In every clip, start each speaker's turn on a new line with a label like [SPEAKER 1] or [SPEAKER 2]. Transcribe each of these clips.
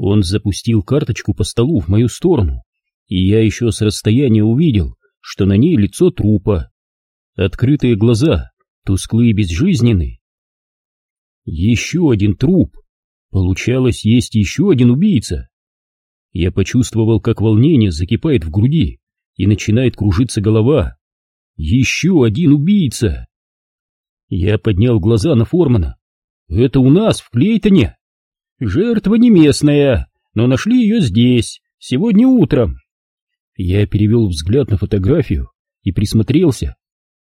[SPEAKER 1] Он запустил карточку по столу в мою сторону, и я еще с расстояния увидел, что на ней лицо трупа. Открытые глаза, тусклые и безжизненные. Еще один труп. Получалось, есть еще один убийца. Я почувствовал, как волнение закипает в груди и начинает кружиться голова. Еще один убийца. Я поднял глаза на Формана. Это у нас, в Клейтоне. Жертва не местная, но нашли ее здесь, сегодня утром. Я перевел взгляд на фотографию и присмотрелся.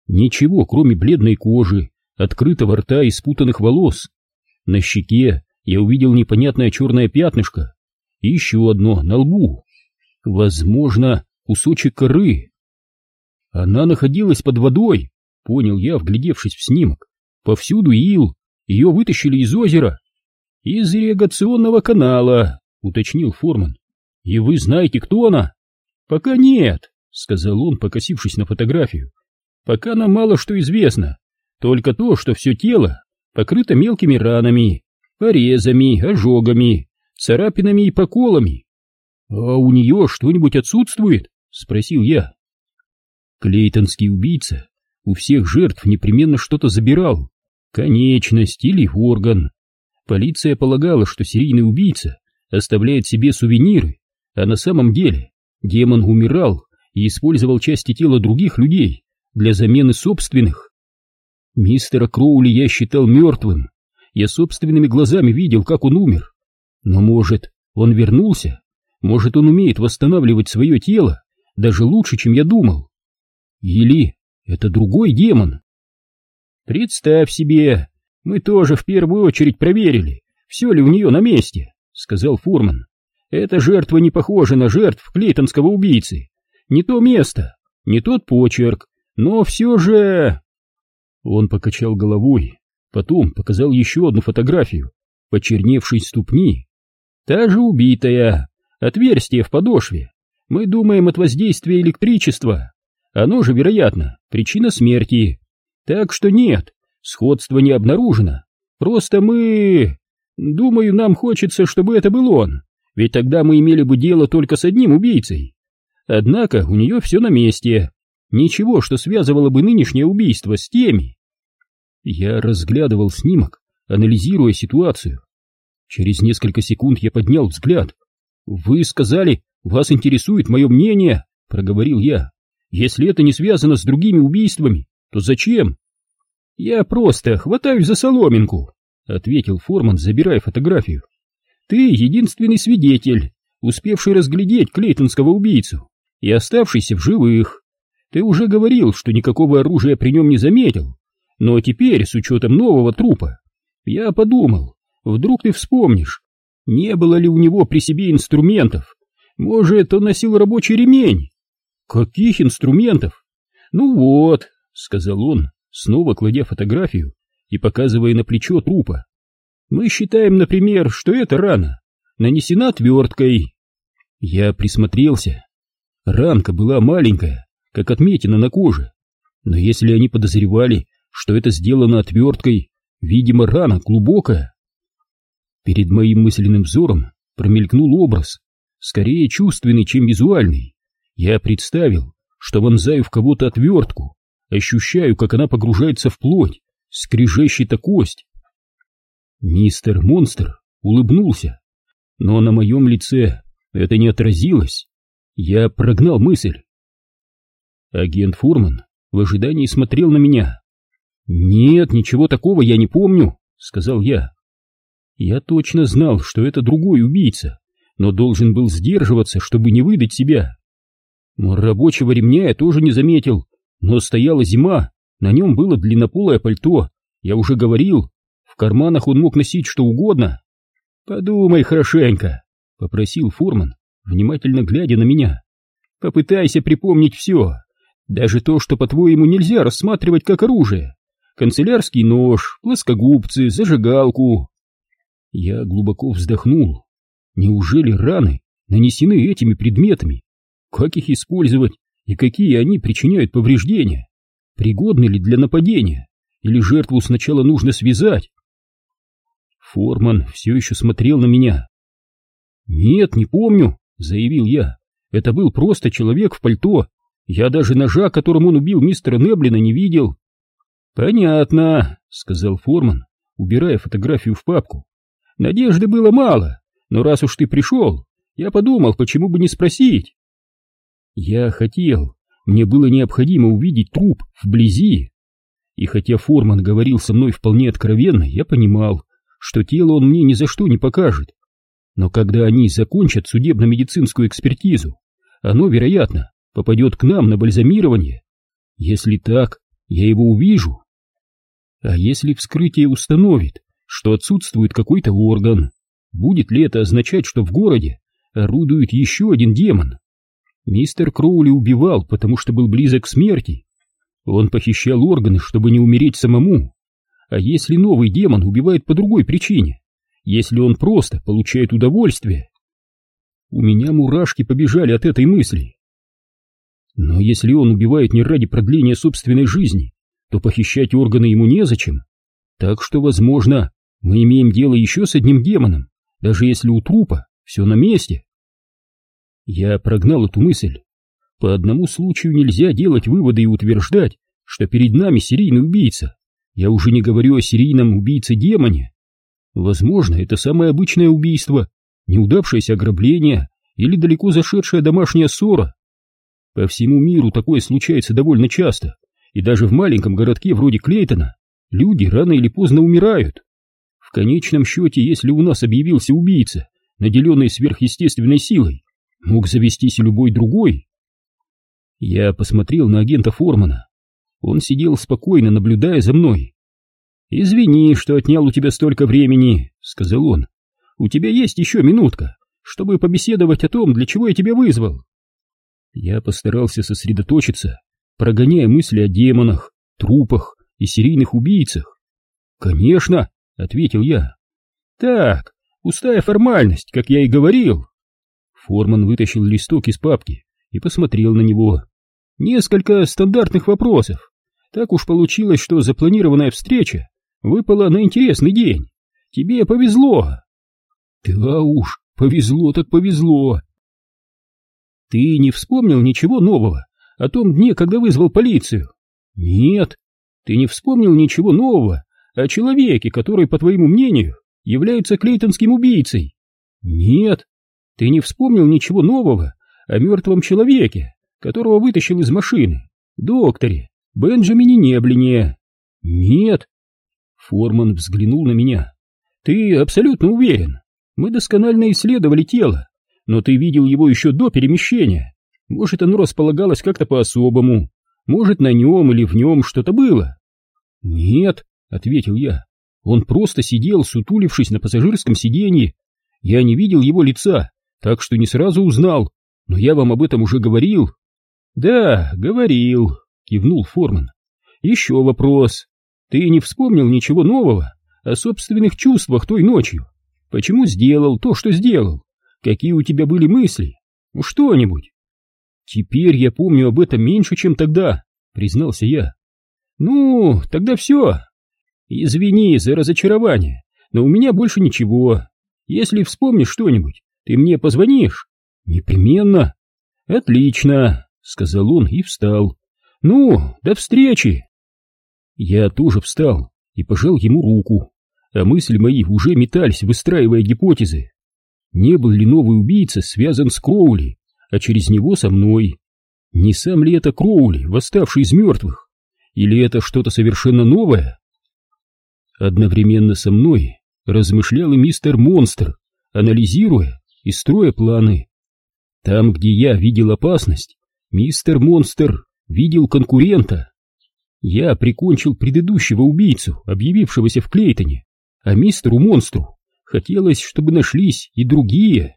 [SPEAKER 1] Ничего, кроме бледной кожи, открытого рта и спутанных волос. На щеке я увидел непонятное черное пятнышко и еще одно на лбу. Возможно, кусочек коры. Она находилась под водой, понял я, вглядевшись в снимок. Повсюду ил, ее вытащили из озера. Из ирригационного канала, уточнил Форман. И вы знаете, кто она? Пока нет, сказал он, покосившись на фотографию. Пока нам мало что известно. Только то, что все тело покрыто мелкими ранами, порезами, ожогами, царапинами и поколами. — А у нее что-нибудь отсутствует? — спросил я. Клейтонский убийца у всех жертв непременно что-то забирал. Конечность или орган. Полиция полагала, что серийный убийца оставляет себе сувениры, а на самом деле демон умирал и использовал части тела других людей для замены собственных. Мистера Кроули я считал мертвым. Я собственными глазами видел, как он умер. Но, может, он вернулся? Может, он умеет восстанавливать свое тело даже лучше, чем я думал? Или это другой демон? Представь себе, мы тоже в первую очередь проверили, все ли у нее на месте, сказал Фурман. Эта жертва не похожа на жертв клейтонского убийцы. Не то место, не тот почерк, но все же... Он покачал головой, потом показал еще одну фотографию, почерневшей ступни. Та же убитая, отверстие в подошве. Мы думаем от воздействия электричества. Оно же, вероятно, причина смерти. Так что нет, сходства не обнаружено. Просто мы... Думаю, нам хочется, чтобы это был он, ведь тогда мы имели бы дело только с одним убийцей. Однако у нее все на месте. Ничего, что связывало бы нынешнее убийство с теми. Я разглядывал снимок, анализируя ситуацию. Через несколько секунд я поднял взгляд. «Вы сказали, вас интересует мое мнение», — проговорил я. «Если это не связано с другими убийствами, то зачем?» «Я просто хватаюсь за соломинку», — ответил Форман, забирая фотографию. «Ты единственный свидетель, успевший разглядеть клейтонского убийцу и оставшийся в живых. Ты уже говорил, что никакого оружия при нем не заметил, но теперь, с учетом нового трупа, я подумал, вдруг ты вспомнишь, не было ли у него при себе инструментов? Может, он носил рабочий ремень? Каких инструментов? Ну вот, сказал он, снова кладя фотографию и показывая на плечо трупа. Мы считаем, например, что эта рана нанесена отверткой. Я присмотрелся. Ранка была маленькая, как отметина на коже. Но если они подозревали, что это сделано отверткой, видимо, рана глубокая. Перед моим мысленным взором промелькнул образ, скорее чувственный, чем визуальный. Я представил, что вонзаю в кого-то отвертку, ощущаю, как она погружается в плоть, скрежещет кость. Мистер Монстр улыбнулся, но на моем лице это не отразилось. Я прогнал мысль. Агент Фурман в ожидании смотрел на меня. «Нет, ничего такого я не помню», — сказал я. Я точно знал, что это другой убийца, но должен был сдерживаться, чтобы не выдать себя. Рабочего ремня я тоже не заметил, но стояла зима, на нем было длиннополое пальто, я уже говорил, в карманах он мог носить что угодно. «Подумай хорошенько», — попросил Форман, внимательно глядя на меня. «Попытайся припомнить все, даже то, что, по-твоему, нельзя рассматривать как оружие. Канцелярский нож, плоскогубцы, зажигалку. Я глубоко вздохнул. Неужели раны нанесены этими предметами? Как их использовать и какие они причиняют повреждения? Пригодны ли для нападения? Или жертву сначала нужно связать? Форман все еще смотрел на меня. «Нет, не помню», — заявил я. «Это был просто человек в пальто. Я даже ножа, которым он убил мистера Неблина, не видел». «Понятно», — сказал Форман, убирая фотографию в папку. «Надежды было мало, но раз уж ты пришел, я подумал, почему бы не спросить». Я хотел, мне было необходимо увидеть труп вблизи. И хотя Форман говорил со мной вполне откровенно, я понимал, что тело он мне ни за что не покажет. Но когда они закончат судебно-медицинскую экспертизу, оно, вероятно, попадет к нам на бальзамирование. Если так, я его увижу. А если вскрытие установит, что отсутствует какой-то орган, будет ли это означать, что в городе орудует еще один демон? Мистер Кроули убивал, потому что был близок к смерти. Он похищал органы, чтобы не умереть самому. А если новый демон убивает по другой причине? Если он просто получает удовольствие? У меня мурашки побежали от этой мысли. Но если он убивает не ради продления собственной жизни, то похищать органы ему незачем. Так что, возможно, мы имеем дело еще с одним демоном, даже если у трупа все на месте. Я прогнал эту мысль. По одному случаю нельзя делать выводы и утверждать, что перед нами серийный убийца. Я уже не говорю о серийном убийце-демоне. Возможно, это самое обычное убийство, неудавшееся ограбление или далеко зашедшая домашняя ссора. По всему миру такое случается довольно часто, и даже в маленьком городке вроде Клейтона люди рано или поздно умирают. В конечном счете, если у нас объявился убийца, наделенный сверхъестественной силой, мог завестись и любой другой. Я посмотрел на агента Формана. Он сидел спокойно, наблюдая за мной. «Извини, что отнял у тебя столько времени», — сказал он. «У тебя есть еще минутка, чтобы побеседовать о том, для чего я тебя вызвал». Я постарался сосредоточиться, прогоняя мысли о демонах, трупах и серийных убийцах. «Конечно», — ответил я. «Так, пустая формальность, как я и говорил», Форман вытащил листок из папки и посмотрел на него. Несколько стандартных вопросов. Так уж получилось, что запланированная встреча выпала на интересный день. Тебе повезло. Да уж, повезло так повезло. Ты не вспомнил ничего нового о том дне, когда вызвал полицию? Нет. Ты не вспомнил ничего нового о человеке, который, по твоему мнению, является клейтонским убийцей? Нет. Ты не вспомнил ничего нового о мертвом человеке, которого вытащил из машины, докторе, Бенджамине Неблине? Нет. Форман взглянул на меня. Ты абсолютно уверен? Мы досконально исследовали тело, но ты видел его еще до перемещения. Может, оно располагалось как-то по-особому. Может, на нем или в нем что-то было. Нет, ответил я. Он просто сидел, сутулившись на пассажирском сиденье. Я не видел его лица, так что не сразу узнал, но я вам об этом уже говорил. Да, говорил, кивнул Форман. Еще вопрос. Ты не вспомнил ничего нового о собственных чувствах той ночью? Почему сделал то, что сделал? Какие у тебя были мысли? Ну, что-нибудь. Теперь я помню об этом меньше, чем тогда, признался я. Ну, тогда все. Извини за разочарование, но у меня больше ничего. Если вспомнишь что-нибудь, ты мне позвонишь? Непременно. Отлично, сказал он и встал. Ну, до встречи. Я тоже встал и пожал ему руку, а мысли мои уже метались, выстраивая гипотезы. Не был ли новый убийца связан с Кроули, а через него со мной? Не сам ли это Кроули, восставший из мертвых? Или это что-то совершенно новое? Одновременно со мной размышлял и мистер Монстр, анализируя, и строя планы. Там, где я видел опасность, мистер Монстр видел конкурента. Я прикончил предыдущего убийцу, объявившегося в Клейтоне, а мистеру Монстру хотелось, чтобы нашлись и другие.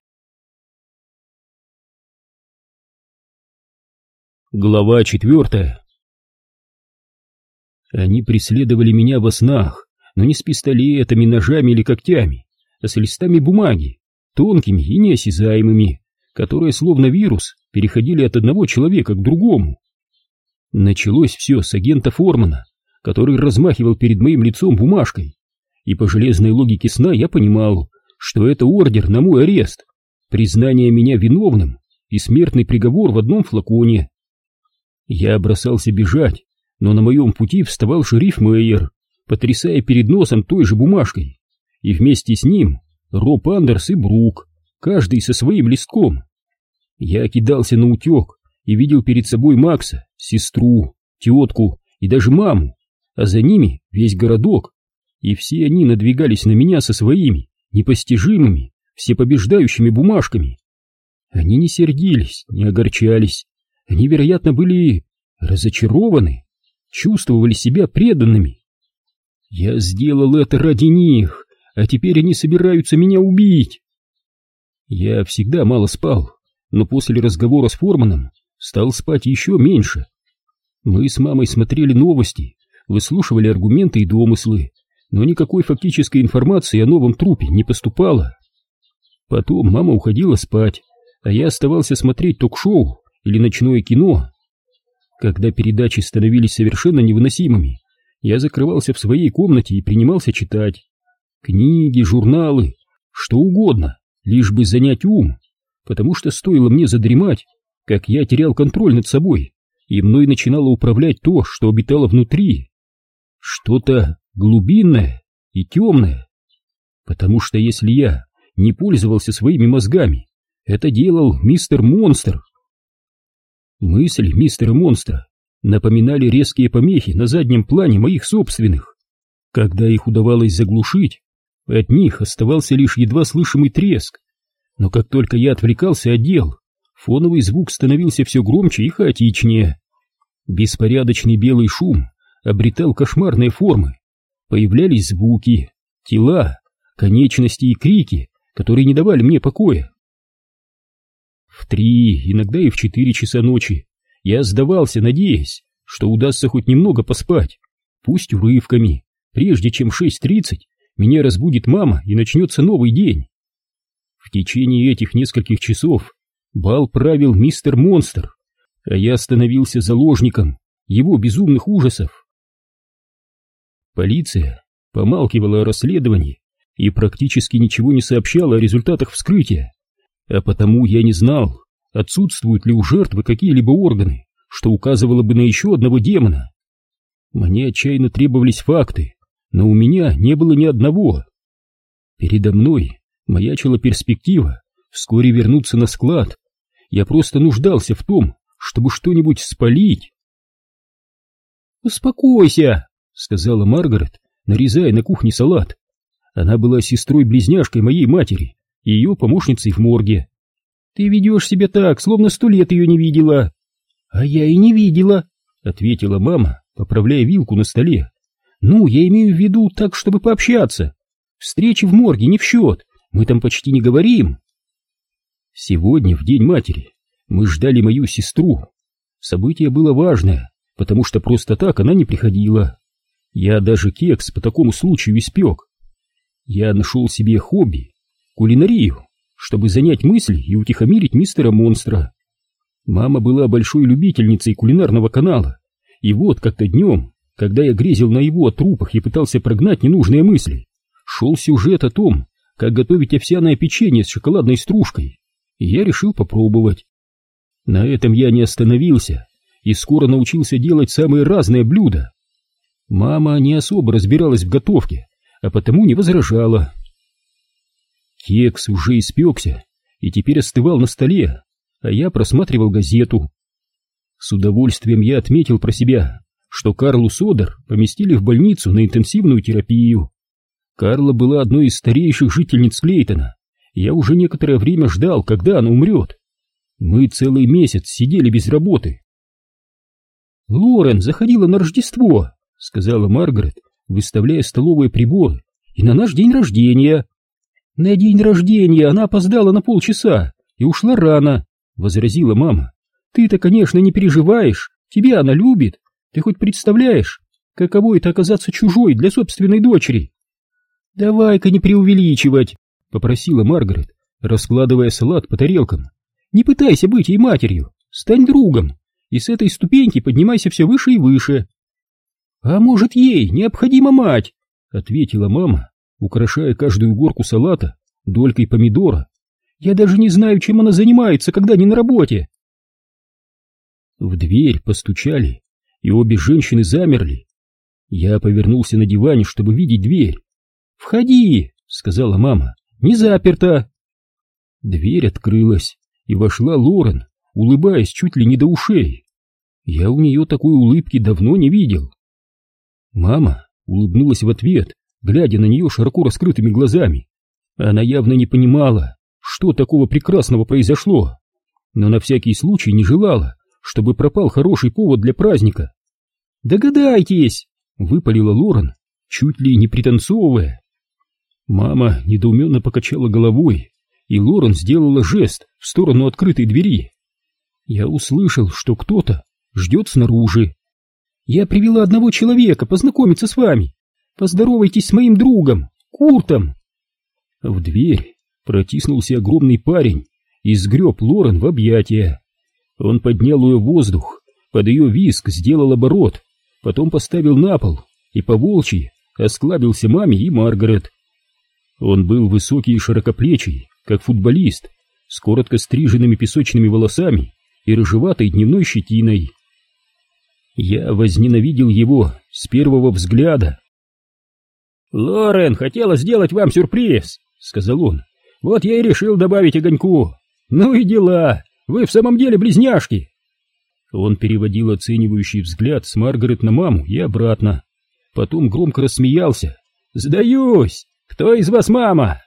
[SPEAKER 1] Глава четвертая Они преследовали меня во снах, но не с пистолетами, ножами или когтями, а с листами бумаги, тонкими и неосязаемыми, которые словно вирус переходили от одного человека к другому. Началось все с агента Формана, который размахивал перед моим лицом бумажкой, и по железной логике сна я понимал, что это ордер на мой арест. признание меня виновным и смертный приговор в одном флаконе. Я бросался бежать, но на моем пути вставал шериф Мейер, потрясая перед носом той же бумажкой, и вместе с ним Роб Андерс и Брук, каждый со своим листком. Я кидался на утек и видел перед собой Макса, сестру, тетку и даже маму, а за ними весь городок, и все они надвигались на меня со своими непостижимыми, всепобеждающими бумажками. Они не сердились, не огорчались, они, вероятно, были разочарованы, чувствовали себя преданными. Я сделал это ради них, а теперь они собираются меня убить. Я всегда мало спал, но после разговора с Форманом стал спать еще меньше. Мы с мамой смотрели новости, выслушивали аргументы и домыслы, но никакой фактической информации о новом трупе не поступало. Потом мама уходила спать, а я оставался смотреть ток-шоу или ночное кино. Когда передачи становились совершенно невыносимыми, я закрывался в своей комнате и принимался читать. Книги, журналы, что угодно, лишь бы занять ум, потому что стоило мне задремать, как я терял контроль над собой, и мной начинало управлять то, что обитало внутри. Что-то глубинное и темное. Потому что если я не пользовался своими мозгами, это делал мистер Монстр. Мысли мистера Монстра напоминали резкие помехи на заднем плане моих собственных. Когда их удавалось заглушить, от них оставался лишь едва слышимый треск. Но как только я отвлекался от дел, фоновый звук становился все громче и хаотичнее. Беспорядочный белый шум обретал кошмарные формы. Появлялись звуки, тела, конечности и крики, которые не давали мне покоя. В три, иногда и в четыре часа ночи я сдавался, надеясь, что удастся хоть немного поспать, пусть урывками, прежде чем шесть тридцать меня разбудит мама и начнется новый день. В течение этих нескольких часов бал правил мистер Монстр, а я становился заложником его безумных ужасов. Полиция помалкивала о расследовании и практически ничего не сообщала о результатах вскрытия, а потому я не знал, отсутствуют ли у жертвы какие-либо органы, что указывало бы на еще одного демона. Мне отчаянно требовались факты, но у меня не было ни одного. Передо мной маячила перспектива вскоре вернуться на склад. Я просто нуждался в том, чтобы что-нибудь спалить. «Успокойся!» — сказала Маргарет, нарезая на кухне салат. Она была сестрой-близняшкой моей матери и ее помощницей в морге. «Ты ведешь себя так, словно сто лет ее не видела». «А я и не видела», — ответила мама, поправляя вилку на столе. «Ну, я имею в виду так, чтобы пообщаться. Встречи в морге не в счет, мы там почти не говорим». Сегодня, в День матери, мы ждали мою сестру. Событие было важное, потому что просто так она не приходила. Я даже кекс по такому случаю испек. Я нашел себе хобби — кулинарию, чтобы занять мысли и утихомирить мистера Монстра. Мама была большой любительницей кулинарного канала, и вот как-то днем, когда я грезил на его трупах и пытался прогнать ненужные мысли, шел сюжет о том, как готовить овсяное печенье с шоколадной стружкой, и я решил попробовать. На этом я не остановился и скоро научился делать самые разные блюда. Мама не особо разбиралась в готовке, а потому не возражала. Кекс уже испекся и теперь остывал на столе, а я просматривал газету. С удовольствием я отметил про себя, что Карлу Содер поместили в больницу на интенсивную терапию. Карла была одной из старейших жительниц Клейтона. Я уже некоторое время ждал, когда она умрет. Мы целый месяц сидели без работы. «Лорен заходила на Рождество», — сказала Маргарет, выставляя столовые приборы, — «и на наш день рождения». «На день рождения она опоздала на полчаса и ушла рано», — возразила мама. «Ты-то, конечно, не переживаешь, тебя она любит. Ты хоть представляешь, каково это оказаться чужой для собственной дочери?» «Давай-ка не преувеличивать», — попросила Маргарет, раскладывая салат по тарелкам. «Не пытайся быть ей матерью, стань другом, и с этой ступеньки поднимайся все выше и выше». «А может, ей необходима мать?» — ответила мама, украшая каждую горку салата долькой помидора. Я даже не знаю, чем она занимается, когда не на работе. В дверь постучали, и обе женщины замерли. Я повернулся на диване, чтобы видеть дверь. «Входи!» — сказала мама. «Не заперта!» Дверь открылась, и вошла Лорен, улыбаясь чуть ли не до ушей. Я у нее такой улыбки давно не видел. Мама улыбнулась в ответ, глядя на нее широко раскрытыми глазами. Она явно не понимала, что такого прекрасного произошло, но на всякий случай не желала, чтобы пропал хороший повод для праздника. «Догадайтесь!» — выпалила Лорен, чуть ли не пританцовывая. Мама недоуменно покачала головой, и Лорен сделала жест в сторону открытой двери. Я услышал, что кто-то ждет снаружи. «Я привела одного человека познакомиться с вами. Поздоровайтесь с моим другом, Куртом!» В дверь протиснулся огромный парень и сгреб Лорен в объятия. Он поднял ее в воздух, под ее виск сделал оборот, потом поставил на пол и по волчьи осклабился маме и Маргарет. Он был высокий и широкоплечий, как футболист, с коротко стриженными песочными волосами и рыжеватой дневной щетиной. Я возненавидел его с первого взгляда. «Лорен хотела сделать вам сюрприз», — сказал он. «Вот я и решил добавить огоньку. Ну и дела, вы в самом деле близняшки!» Он переводил оценивающий взгляд с Маргарет на маму и обратно. Потом громко рассмеялся. «Сдаюсь! Кто из вас мама?»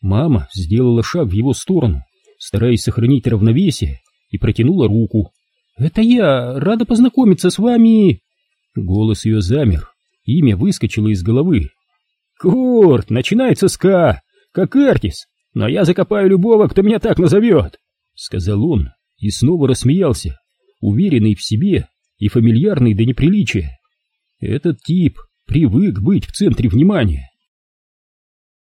[SPEAKER 1] Мама сделала шаг в его сторону, стараясь сохранить равновесие, и протянула руку. «Это я, рада познакомиться с вами...» Голос ее замер, имя выскочило из головы. «Курт, начинается с К, как Эртис, но я закопаю любого, кто меня так назовет!» Сказал он и снова рассмеялся, уверенный в себе и фамильярный до неприличия. Этот тип привык быть в центре внимания.